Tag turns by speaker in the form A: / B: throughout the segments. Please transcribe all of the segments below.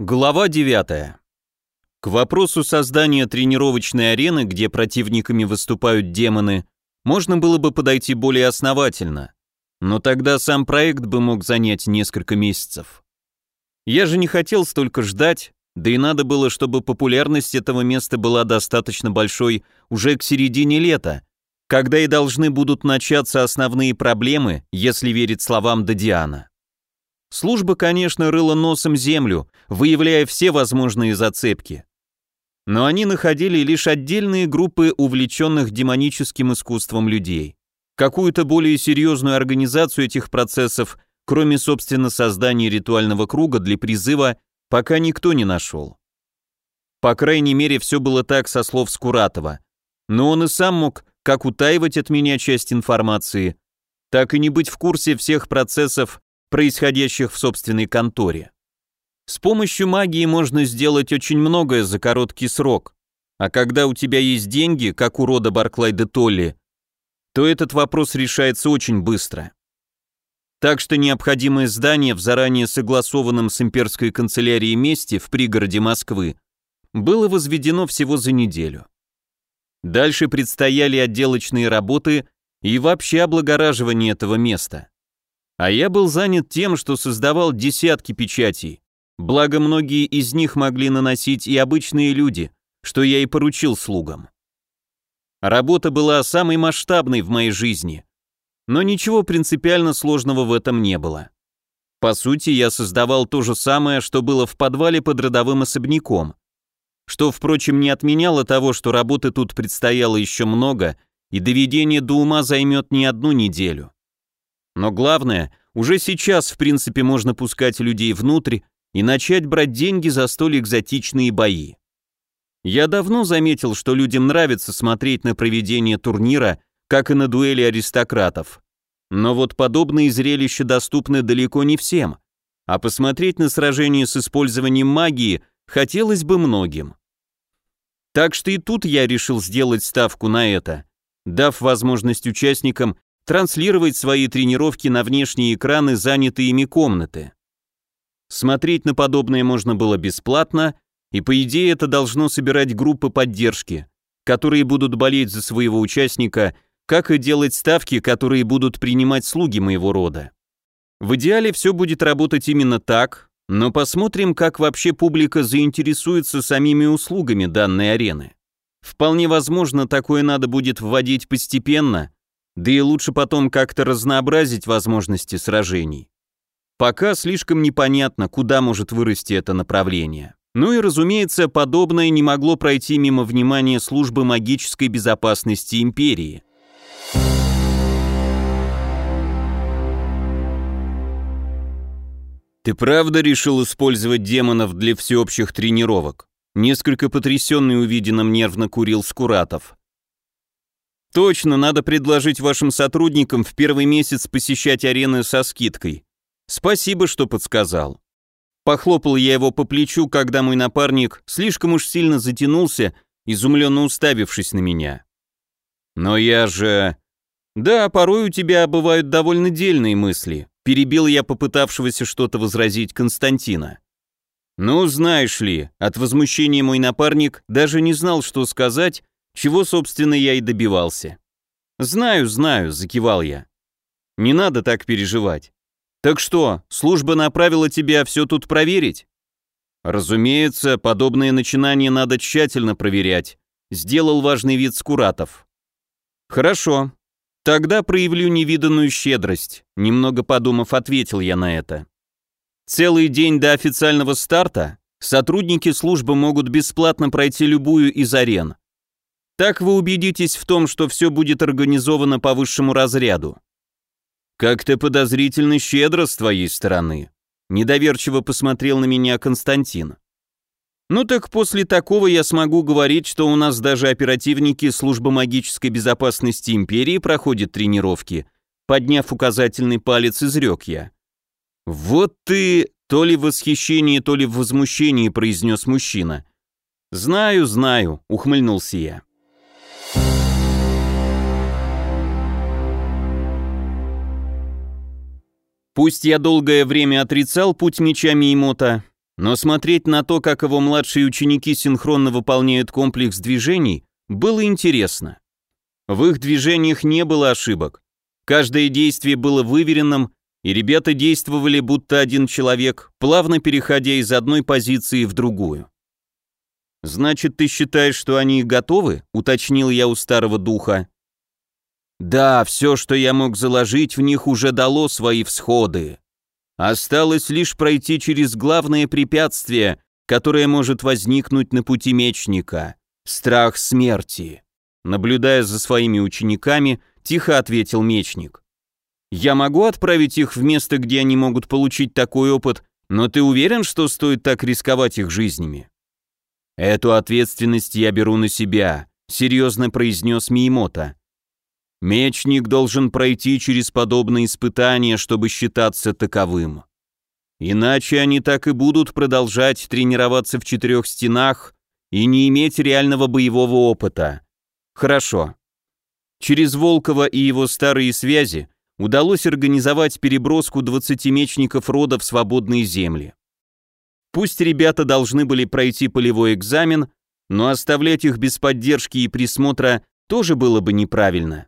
A: Глава 9. К вопросу создания тренировочной арены, где противниками выступают демоны, можно было бы подойти более основательно, но тогда сам проект бы мог занять несколько месяцев. Я же не хотел столько ждать, да и надо было, чтобы популярность этого места была достаточно большой уже к середине лета, когда и должны будут начаться основные проблемы, если верить словам Дадиана. Служба, конечно, рыла носом землю, выявляя все возможные зацепки. Но они находили лишь отдельные группы увлеченных демоническим искусством людей. Какую-то более серьезную организацию этих процессов, кроме, собственно, создания ритуального круга для призыва, пока никто не нашел. По крайней мере, все было так со слов Скуратова. Но он и сам мог как утаивать от меня часть информации, так и не быть в курсе всех процессов, происходящих в собственной конторе. С помощью магии можно сделать очень многое за короткий срок, а когда у тебя есть деньги, как у рода Барклай де Толли, то этот вопрос решается очень быстро. Так что необходимое здание в заранее согласованном с имперской канцелярией месте в пригороде Москвы было возведено всего за неделю. Дальше предстояли отделочные работы и вообще облагораживание этого места. А я был занят тем, что создавал десятки печатей, благо многие из них могли наносить и обычные люди, что я и поручил слугам. Работа была самой масштабной в моей жизни, но ничего принципиально сложного в этом не было. По сути, я создавал то же самое, что было в подвале под родовым особняком, что, впрочем, не отменяло того, что работы тут предстояло еще много, и доведение до ума займет не одну неделю. Но главное, уже сейчас, в принципе, можно пускать людей внутрь и начать брать деньги за столь экзотичные бои. Я давно заметил, что людям нравится смотреть на проведение турнира, как и на дуэли аристократов. Но вот подобные зрелища доступны далеко не всем, а посмотреть на сражение с использованием магии хотелось бы многим. Так что и тут я решил сделать ставку на это, дав возможность участникам транслировать свои тренировки на внешние экраны, занятые ими комнаты. Смотреть на подобное можно было бесплатно, и по идее это должно собирать группы поддержки, которые будут болеть за своего участника, как и делать ставки, которые будут принимать слуги моего рода. В идеале все будет работать именно так, но посмотрим, как вообще публика заинтересуется самими услугами данной арены. Вполне возможно, такое надо будет вводить постепенно, да и лучше потом как-то разнообразить возможности сражений. Пока слишком непонятно, куда может вырасти это направление. Ну и, разумеется, подобное не могло пройти мимо внимания службы магической безопасности империи. «Ты правда решил использовать демонов для всеобщих тренировок?» Несколько потрясенный увиденным нервно курил Скуратов. Точно, надо предложить вашим сотрудникам в первый месяц посещать арены со скидкой. Спасибо, что подсказал. Похлопал я его по плечу, когда мой напарник слишком уж сильно затянулся, изумленно уставившись на меня. Но я же... Да, порой у тебя бывают довольно дельные мысли. Перебил я попытавшегося что-то возразить Константина. Ну, знаешь ли, от возмущения мой напарник даже не знал, что сказать, чего, собственно, я и добивался. «Знаю, знаю», — закивал я. «Не надо так переживать. Так что, служба направила тебя все тут проверить?» «Разумеется, подобные начинания надо тщательно проверять», — сделал важный вид Скуратов. «Хорошо. Тогда проявлю невиданную щедрость», — немного подумав, ответил я на это. «Целый день до официального старта сотрудники службы могут бесплатно пройти любую из арен, так вы убедитесь в том, что все будет организовано по высшему разряду. Как-то подозрительно щедро с твоей стороны. Недоверчиво посмотрел на меня Константин. Ну так после такого я смогу говорить, что у нас даже оперативники службы магической безопасности империи проходят тренировки, подняв указательный палец, изрек я. Вот ты, то ли в восхищении, то ли в возмущении, произнес мужчина. Знаю, знаю, ухмыльнулся я. Пусть я долгое время отрицал путь мечами и мота, Но смотреть на то, как его младшие ученики синхронно выполняют комплекс движений, было интересно. В их движениях не было ошибок. Каждое действие было выверенным, и ребята действовали будто один человек, плавно переходя из одной позиции в другую. «Значит, ты считаешь, что они готовы?» — уточнил я у старого духа. «Да, все, что я мог заложить в них, уже дало свои всходы. Осталось лишь пройти через главное препятствие, которое может возникнуть на пути мечника — страх смерти». Наблюдая за своими учениками, тихо ответил мечник. «Я могу отправить их в место, где они могут получить такой опыт, но ты уверен, что стоит так рисковать их жизнями?» «Эту ответственность я беру на себя», — серьезно произнес Миемота. «Мечник должен пройти через подобные испытания, чтобы считаться таковым. Иначе они так и будут продолжать тренироваться в четырех стенах и не иметь реального боевого опыта. Хорошо. Через Волкова и его старые связи удалось организовать переброску 20 мечников рода в свободные земли. Пусть ребята должны были пройти полевой экзамен, но оставлять их без поддержки и присмотра тоже было бы неправильно.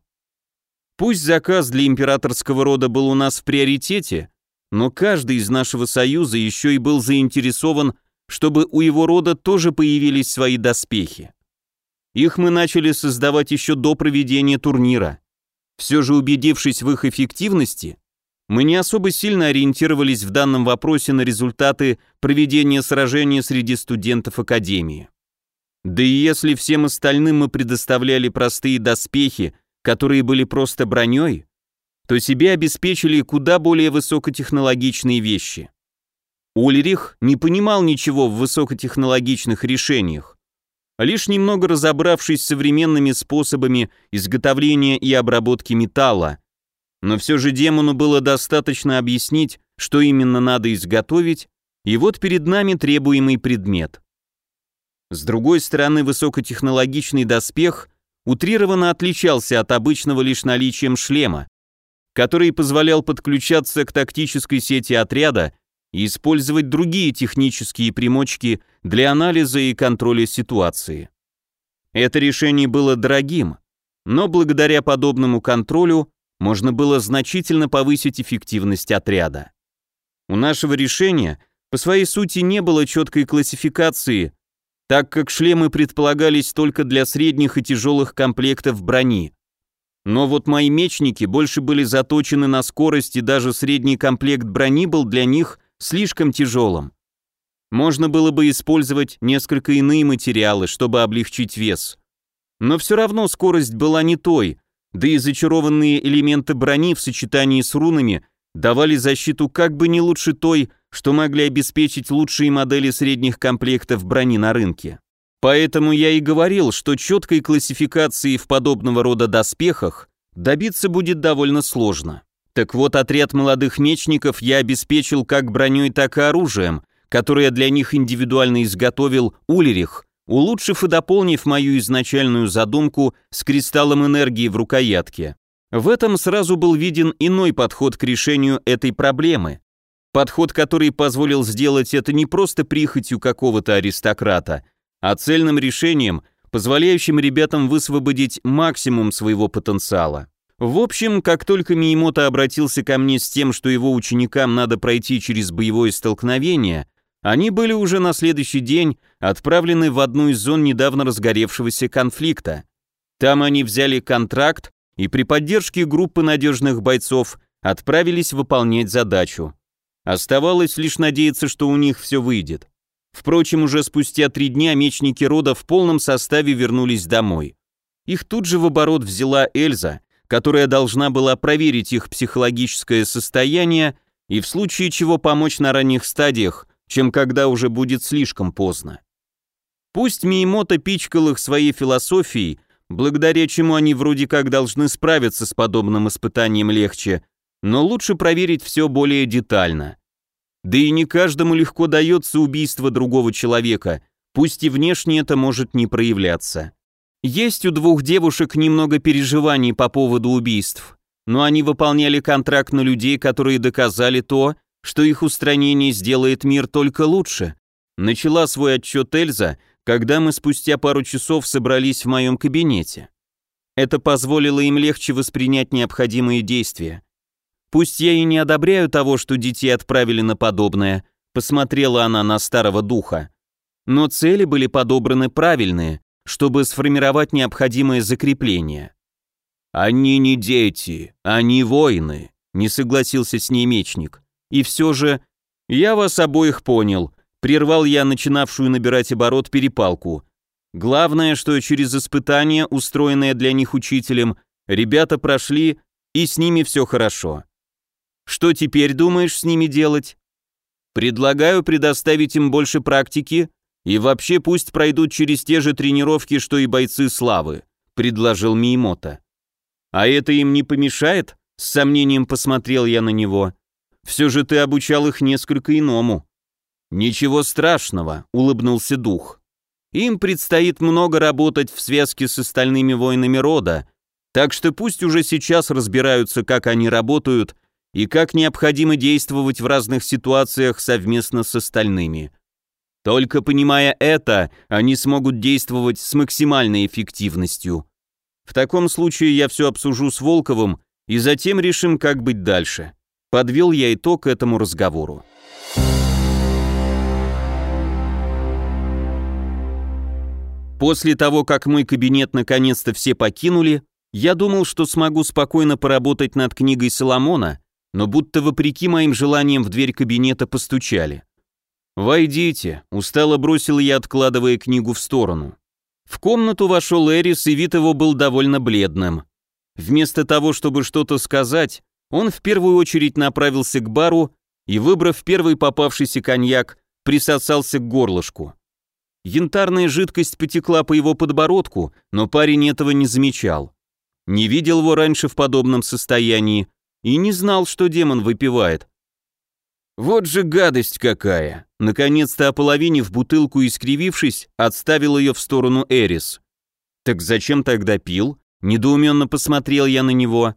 A: Пусть заказ для императорского рода был у нас в приоритете, но каждый из нашего союза еще и был заинтересован, чтобы у его рода тоже появились свои доспехи. Их мы начали создавать еще до проведения турнира. Все же убедившись в их эффективности, мы не особо сильно ориентировались в данном вопросе на результаты проведения сражения среди студентов Академии. Да и если всем остальным мы предоставляли простые доспехи, которые были просто броней, то себе обеспечили куда более высокотехнологичные вещи. Ульрих не понимал ничего в высокотехнологичных решениях, лишь немного разобравшись с современными способами изготовления и обработки металла, но все же демону было достаточно объяснить, что именно надо изготовить, и вот перед нами требуемый предмет. С другой стороны, высокотехнологичный доспех утрированно отличался от обычного лишь наличием шлема, который позволял подключаться к тактической сети отряда и использовать другие технические примочки для анализа и контроля ситуации. Это решение было дорогим, но благодаря подобному контролю можно было значительно повысить эффективность отряда. У нашего решения по своей сути не было четкой классификации, так как шлемы предполагались только для средних и тяжелых комплектов брони. Но вот мои мечники больше были заточены на скорость, и даже средний комплект брони был для них слишком тяжелым. Можно было бы использовать несколько иные материалы, чтобы облегчить вес. Но все равно скорость была не той, да и зачарованные элементы брони в сочетании с рунами давали защиту как бы не лучше той, что могли обеспечить лучшие модели средних комплектов брони на рынке. Поэтому я и говорил, что четкой классификации в подобного рода доспехах добиться будет довольно сложно. Так вот, отряд молодых мечников я обеспечил как броней, так и оружием, которое для них индивидуально изготовил Улерих, улучшив и дополнив мою изначальную задумку с кристаллом энергии в рукоятке. В этом сразу был виден иной подход к решению этой проблемы. Подход, который позволил сделать это не просто прихотью какого-то аристократа, а цельным решением, позволяющим ребятам высвободить максимум своего потенциала. В общем, как только Миемота обратился ко мне с тем, что его ученикам надо пройти через боевое столкновение, они были уже на следующий день отправлены в одну из зон недавно разгоревшегося конфликта. Там они взяли контракт и при поддержке группы надежных бойцов отправились выполнять задачу. Оставалось лишь надеяться, что у них все выйдет. Впрочем, уже спустя три дня мечники рода в полном составе вернулись домой. Их тут же в оборот взяла Эльза, которая должна была проверить их психологическое состояние и в случае чего помочь на ранних стадиях, чем когда уже будет слишком поздно. Пусть Миемото пичкал их своей философией, благодаря чему они вроде как должны справиться с подобным испытанием легче, но лучше проверить все более детально. Да и не каждому легко дается убийство другого человека, пусть и внешне это может не проявляться. Есть у двух девушек немного переживаний по поводу убийств, но они выполняли контракт на людей, которые доказали то, что их устранение сделает мир только лучше, Начала свой отчет Эльза, когда мы спустя пару часов собрались в моем кабинете. Это позволило им легче воспринять необходимые действия. Пусть я и не одобряю того, что детей отправили на подобное, посмотрела она на старого духа, но цели были подобраны правильные, чтобы сформировать необходимое закрепление. «Они не дети, они воины», — не согласился с ней мечник. «И все же, я вас обоих понял», — прервал я начинавшую набирать оборот перепалку. «Главное, что через испытание, устроенное для них учителем, ребята прошли, и с ними все хорошо. Что теперь думаешь с ними делать? Предлагаю предоставить им больше практики и вообще пусть пройдут через те же тренировки, что и бойцы славы, предложил Миемота. А это им не помешает? С сомнением посмотрел я на него. Все же ты обучал их несколько иному. Ничего страшного, улыбнулся дух. Им предстоит много работать в связке с остальными воинами рода, так что пусть уже сейчас разбираются, как они работают и как необходимо действовать в разных ситуациях совместно с остальными. Только понимая это, они смогут действовать с максимальной эффективностью. В таком случае я все обсужу с Волковым и затем решим, как быть дальше. Подвел я итог этому разговору. После того, как мой кабинет наконец-то все покинули, я думал, что смогу спокойно поработать над книгой Соломона, но будто вопреки моим желаниям в дверь кабинета постучали. «Войдите», — устало бросил я, откладывая книгу в сторону. В комнату вошел Эрис, и вид его был довольно бледным. Вместо того, чтобы что-то сказать, он в первую очередь направился к бару и, выбрав первый попавшийся коньяк, присосался к горлышку. Янтарная жидкость потекла по его подбородку, но парень этого не замечал. Не видел его раньше в подобном состоянии, и не знал, что демон выпивает. Вот же гадость какая! Наконец-то ополовинив бутылку и скривившись, отставил ее в сторону Эрис. Так зачем тогда пил? Недоуменно посмотрел я на него.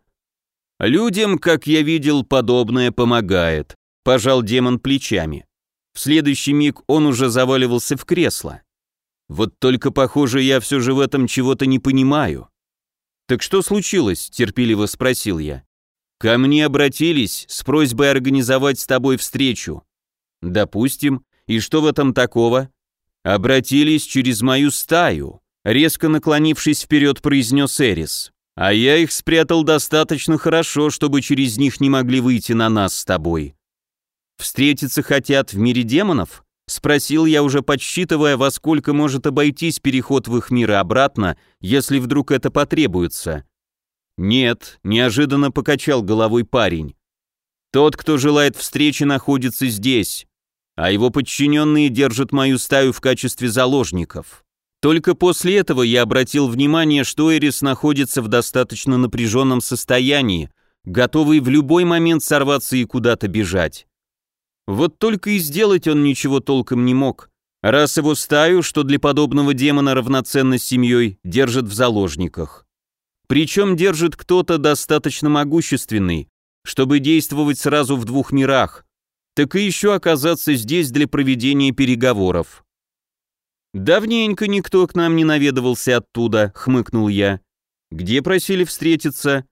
A: Людям, как я видел, подобное помогает. Пожал демон плечами. В следующий миг он уже заваливался в кресло. Вот только, похоже, я все же в этом чего-то не понимаю. «Так что случилось?» – терпеливо спросил я. Ко мне обратились с просьбой организовать с тобой встречу. Допустим, и что в этом такого? Обратились через мою стаю, резко наклонившись вперед, произнес Эрис. А я их спрятал достаточно хорошо, чтобы через них не могли выйти на нас с тобой. Встретиться хотят в мире демонов? Спросил я, уже подсчитывая, во сколько может обойтись переход в их мир и обратно, если вдруг это потребуется. «Нет», — неожиданно покачал головой парень. «Тот, кто желает встречи, находится здесь, а его подчиненные держат мою стаю в качестве заложников. Только после этого я обратил внимание, что Эрис находится в достаточно напряженном состоянии, готовый в любой момент сорваться и куда-то бежать. Вот только и сделать он ничего толком не мог, раз его стаю, что для подобного демона равноценно семьей, держат в заложниках. Причем держит кто-то достаточно могущественный, чтобы действовать сразу в двух мирах, так и еще оказаться здесь для проведения переговоров. «Давненько никто к нам не наведывался оттуда», — хмыкнул я. «Где просили встретиться?»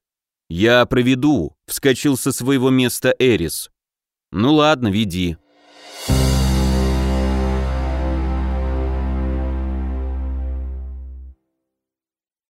A: «Я проведу», — вскочил со своего места Эрис. «Ну ладно, веди»,